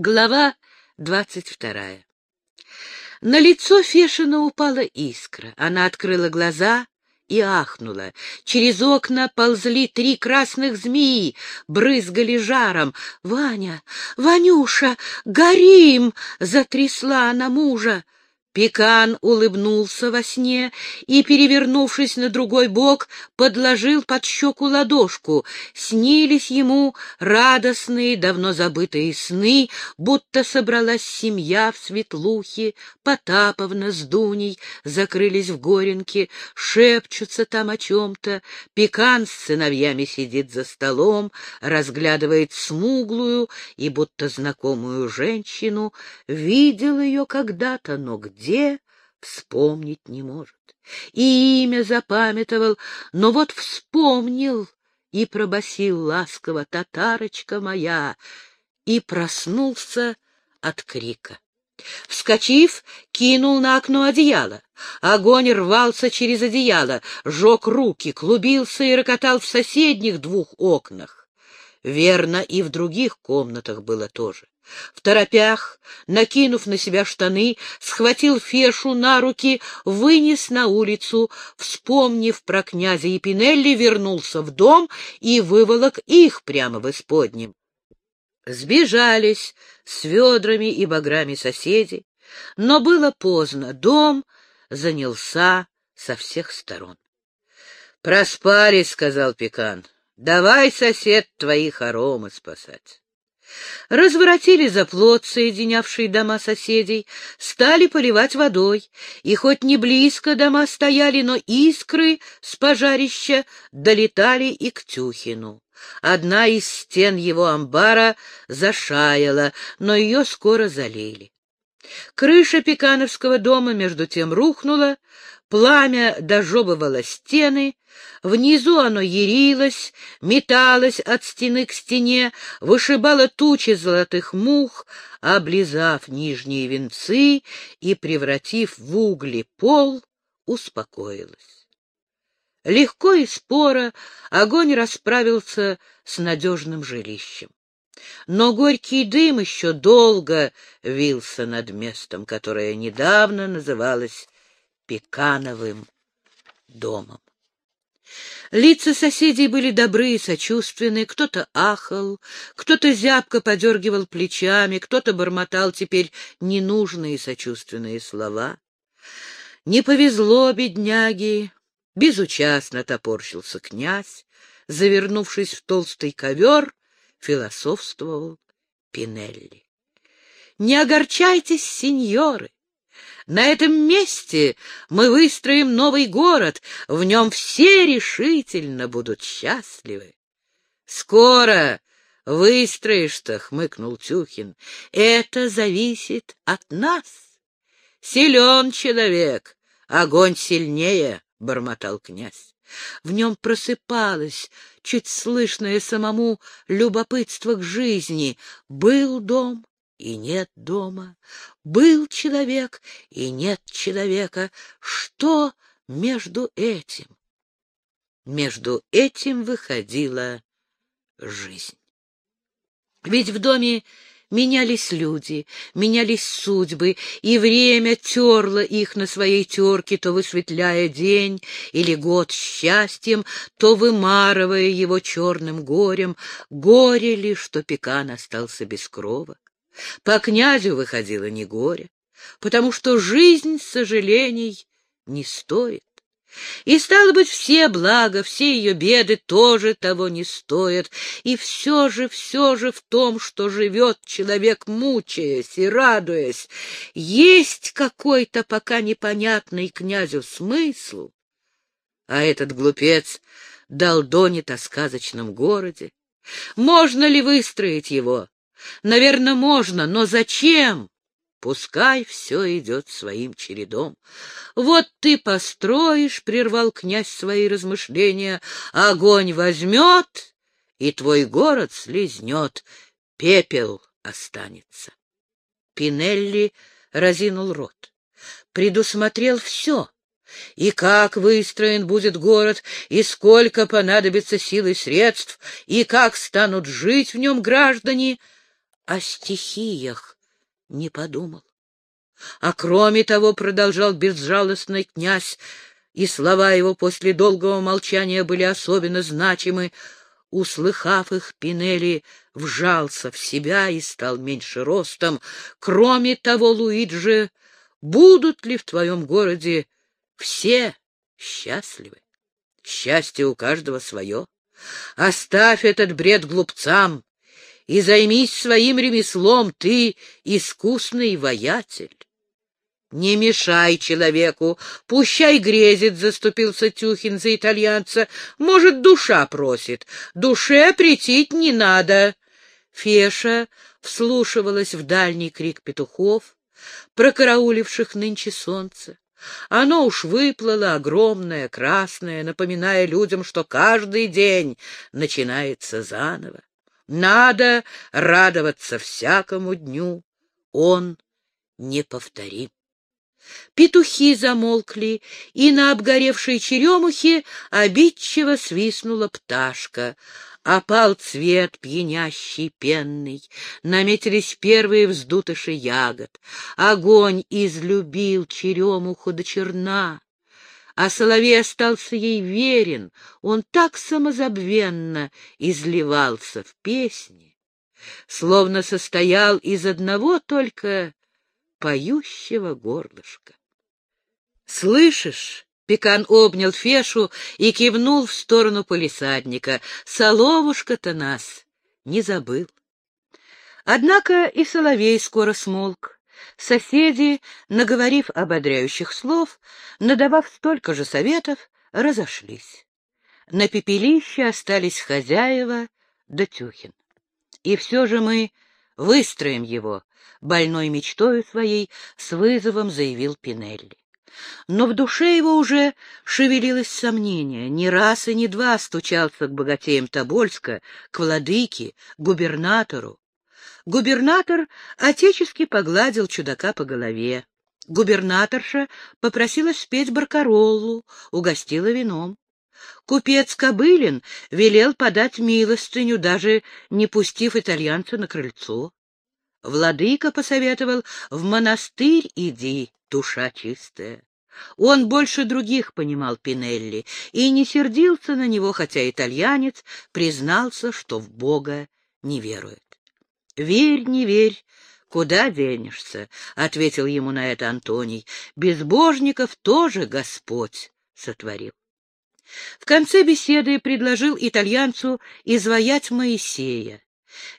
Глава двадцать вторая. На лицо Фешина упала искра. Она открыла глаза и ахнула. Через окна ползли три красных змеи, брызгали жаром. «Ваня! Ванюша! Горим!» — затрясла она мужа. Пекан улыбнулся во сне и, перевернувшись на другой бок, подложил под щеку ладошку. Снились ему радостные, давно забытые сны, будто собралась семья в Светлухе, Потаповна с Дуней закрылись в Горенке, шепчутся там о чем-то. Пекан с сыновьями сидит за столом, разглядывает смуглую и будто знакомую женщину, видел ее когда-то, но где? Где, вспомнить не может. И имя запамятовал, но вот вспомнил и пробасил ласково «Татарочка моя!» и проснулся от крика. Вскочив, кинул на окно одеяло. Огонь рвался через одеяло, жег руки, клубился и рокотал в соседних двух окнах. Верно, и в других комнатах было тоже. В торопях, накинув на себя штаны, схватил Фешу на руки, вынес на улицу, вспомнив про князя Епинелли, вернулся в дом и выволок их прямо в исподнем. Сбежались с ведрами и баграми соседи, но было поздно, дом занялся со всех сторон. — Проспали, — сказал Пекан, — давай, сосед, твои хоромы спасать. Разворотили заплот, соединявший дома соседей, стали поливать водой, и хоть не близко дома стояли, но искры с пожарища долетали и к Тюхину. Одна из стен его амбара зашаяла, но ее скоро залили. Крыша Пекановского дома между тем рухнула, Пламя дожевывало стены, внизу оно ярилось, металось от стены к стене, вышибало тучи золотых мух, облизав нижние венцы и, превратив в угли пол, успокоилось. Легко и споро огонь расправился с надежным жилищем. Но горький дым еще долго вился над местом, которое недавно называлось Пекановым домом. Лица соседей были добры и сочувственны, кто-то ахал, кто-то зябко подергивал плечами, кто-то бормотал теперь ненужные сочувственные слова. Не повезло бедняги, безучастно топорщился князь, завернувшись в толстый ковер, философствовал Пинелли. Не огорчайтесь, сеньоры, на этом месте мы выстроим новый город, в нем все решительно будут счастливы. Скоро выстроишь-то, — хмыкнул Тюхин, — это зависит от нас. Силен человек, огонь сильнее, — бормотал князь. В нем просыпалось, чуть слышное самому, любопытство к жизни. Был дом, и нет дома, был человек и нет человека. Что между этим? Между этим выходила жизнь. Ведь в доме менялись люди, менялись судьбы, и время терло их на своей терке, то высветляя день или год счастьем, то вымарывая его черным горем. Горе ли, что Пекан остался без крова? По князю выходило не горе, потому что жизнь сожалений не стоит. И, стало быть, все блага, все ее беды тоже того не стоят. И все же, все же в том, что живет человек, мучаясь и радуясь, есть какой-то пока непонятный князю смысл. А этот глупец долдонит о сказочном городе. Можно ли выстроить его? Наверное, можно, но зачем? Пускай все идет своим чередом. Вот ты построишь, — прервал князь свои размышления, — огонь возьмет, и твой город слезнет, пепел останется. Пинелли разинул рот, предусмотрел все. И как выстроен будет город, и сколько понадобится сил и средств, и как станут жить в нем граждане — о стихиях не подумал. А кроме того, продолжал безжалостный князь, и слова его после долгого молчания были особенно значимы, услыхав их, Пинелли вжался в себя и стал меньше ростом. Кроме того, Луиджи, будут ли в твоем городе все счастливы? Счастье у каждого свое. Оставь этот бред глупцам и займись своим ремеслом, ты искусный воятель. «Не мешай человеку, пущай грезит», — заступился Тюхин за итальянца. «Может, душа просит. Душе притить не надо». Феша вслушивалась в дальний крик петухов, прокарауливших нынче солнце. Оно уж выплыло огромное, красное, напоминая людям, что каждый день начинается заново. Надо радоваться всякому дню. Он неповторим. Петухи замолкли, и на обгоревшей черемухе обидчиво свистнула пташка. Опал цвет пьянящий, пенный, наметились первые вздутыши ягод. Огонь излюбил черемуху до черна, а соловей остался ей верен, он так самозабвенно изливался в песни, словно состоял из одного только поющего горлышка. «Слышишь?» — Пекан обнял Фешу и кивнул в сторону полисадника. «Соловушка-то нас не забыл». Однако и соловей скоро смолк. Соседи, наговорив ободряющих слов, надавав столько же советов, разошлись. На пепелище остались хозяева да Тюхин. И все же мы выстроим его, больной мечтою своей, с вызовом заявил Пинелли. Но в душе его уже шевелилось сомнение. Ни раз и ни два стучался к богатеям Тобольска, к владыке, губернатору. Губернатор отечески погладил чудака по голове. Губернаторша попросила спеть баркароллу, угостила вином. Купец Кобылин велел подать милостыню, даже не пустив итальянца на крыльцо. Владыка посоветовал «в монастырь иди, душа чистая». Он больше других понимал Пинелли и не сердился на него, хотя итальянец признался, что в Бога не верует. «Верь, не верь, куда денешься?» — ответил ему на это Антоний. «Безбожников тоже Господь сотворил». В конце беседы предложил итальянцу изваять Моисея.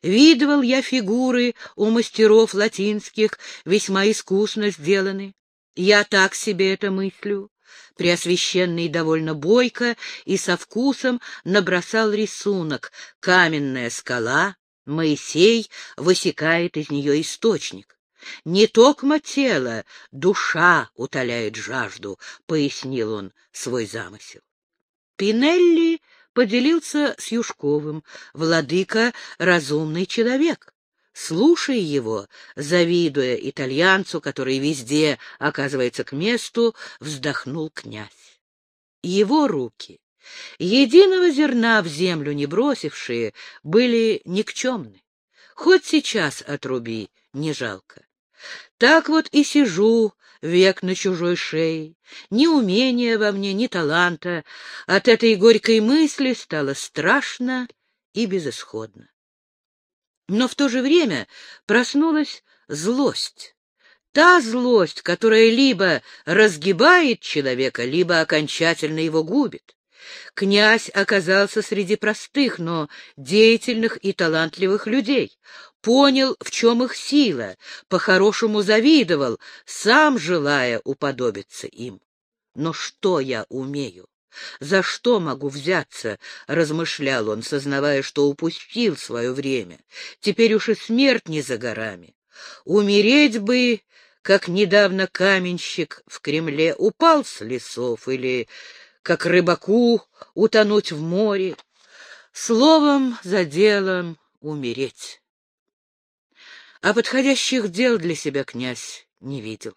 Видывал я фигуры у мастеров латинских, весьма искусно сделаны. Я так себе это мыслю. Преосвященный довольно бойко и со вкусом набросал рисунок. Каменная скала, Моисей высекает из нее источник. «Не токмо тело, душа утоляет жажду», — пояснил он свой замысел. Пинелли поделился с Юшковым. Владыка — разумный человек. Слушая его, завидуя итальянцу, который везде оказывается к месту, вздохнул князь. Его руки, единого зерна в землю не бросившие, были никчемны. Хоть сейчас отруби, не жалко. Так вот и сижу, век на чужой шее. Ни умения во мне, ни таланта. От этой горькой мысли стало страшно и безысходно. Но в то же время проснулась злость. Та злость, которая либо разгибает человека, либо окончательно его губит. Князь оказался среди простых, но деятельных и талантливых людей. Понял, в чем их сила, по-хорошему завидовал, сам желая уподобиться им. Но что я умею? За что могу взяться? — размышлял он, сознавая, что упустил свое время. Теперь уж и смерть не за горами. Умереть бы, как недавно каменщик в Кремле упал с лесов или как рыбаку утонуть в море, словом за делом умереть. А подходящих дел для себя князь не видел.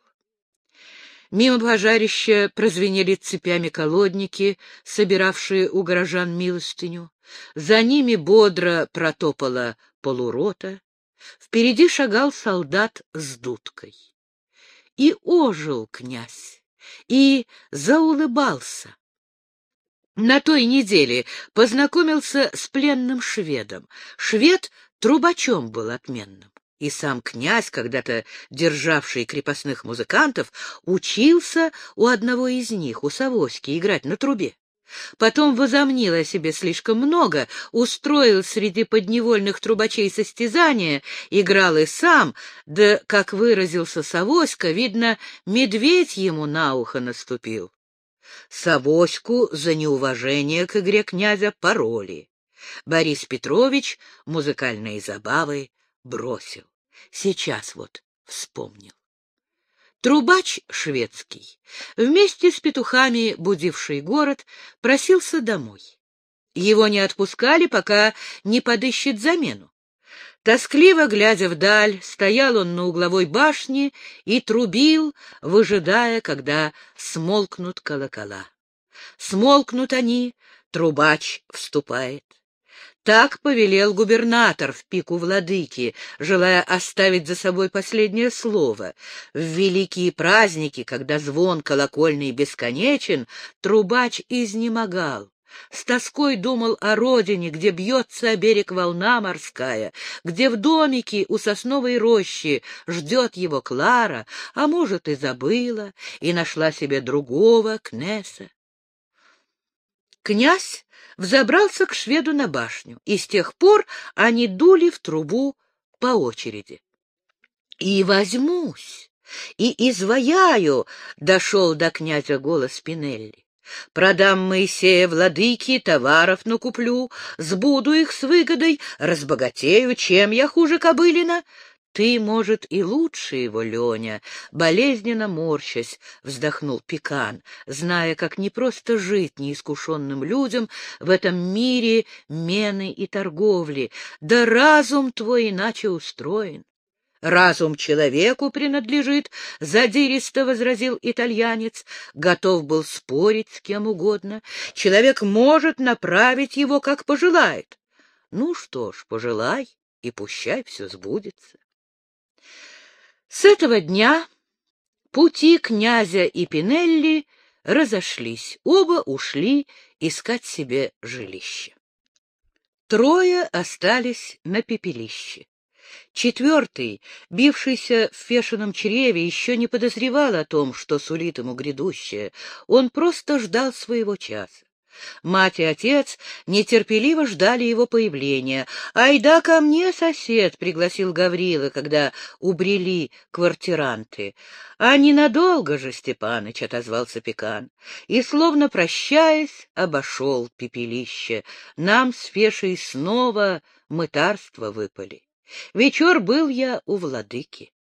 Мимо пожарища прозвенели цепями колодники, собиравшие у горожан милостыню. За ними бодро протопала полурота. Впереди шагал солдат с дудкой. И ожил князь, и заулыбался. На той неделе познакомился с пленным шведом. Швед трубачом был отменным. И сам князь, когда-то державший крепостных музыкантов, учился у одного из них, у Савоськи, играть на трубе. Потом возомнил о себе слишком много, устроил среди подневольных трубачей состязания, играл и сам, да, как выразился Савоська, видно, медведь ему на ухо наступил. Савоську за неуважение к игре князя пароли. Борис Петрович музыкальные забавы бросил. Сейчас вот вспомнил. Трубач шведский, вместе с петухами, будивший город, просился домой. Его не отпускали, пока не подыщет замену. Тоскливо глядя вдаль, стоял он на угловой башне и трубил, выжидая, когда смолкнут колокола. Смолкнут они, трубач вступает. Так повелел губернатор в пику владыки, желая оставить за собой последнее слово. В великие праздники, когда звон колокольный бесконечен, трубач изнемогал. С тоской думал о родине, где бьется о берег волна морская, где в домике у сосновой рощи ждет его Клара, а может и забыла, и нашла себе другого, Кнеса. Князь взобрался к шведу на башню, и с тех пор они дули в трубу по очереди. «И возьмусь, и изваяю!» — дошел до князя голос Пинелли. «Продам Моисея владыки, товаров накуплю, сбуду их с выгодой, разбогатею, чем я хуже кобылина?» Ты, может, и лучше его, Леня, болезненно морщась, вздохнул Пекан, зная, как непросто жить неискушенным людям в этом мире мены и торговли. Да разум твой иначе устроен. Разум человеку принадлежит, — задиристо возразил итальянец, готов был спорить с кем угодно. Человек может направить его, как пожелает. Ну что ж, пожелай, и пущай все сбудется. С этого дня пути князя и Пинелли разошлись, оба ушли искать себе жилище. Трое остались на пепелище. Четвертый, бившийся в фешеном чреве, еще не подозревал о том, что сулит ему грядущее. Он просто ждал своего часа. Мать и отец нетерпеливо ждали его появления. «Айда ко мне, сосед!» — пригласил Гаврила, когда убрели квартиранты. «А ненадолго же, Степаныч!» — отозвался Пекан. И, словно прощаясь, обошел пепелище. Нам с Фешей снова мытарство выпали. Вечер был я у владыки.